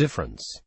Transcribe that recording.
difference.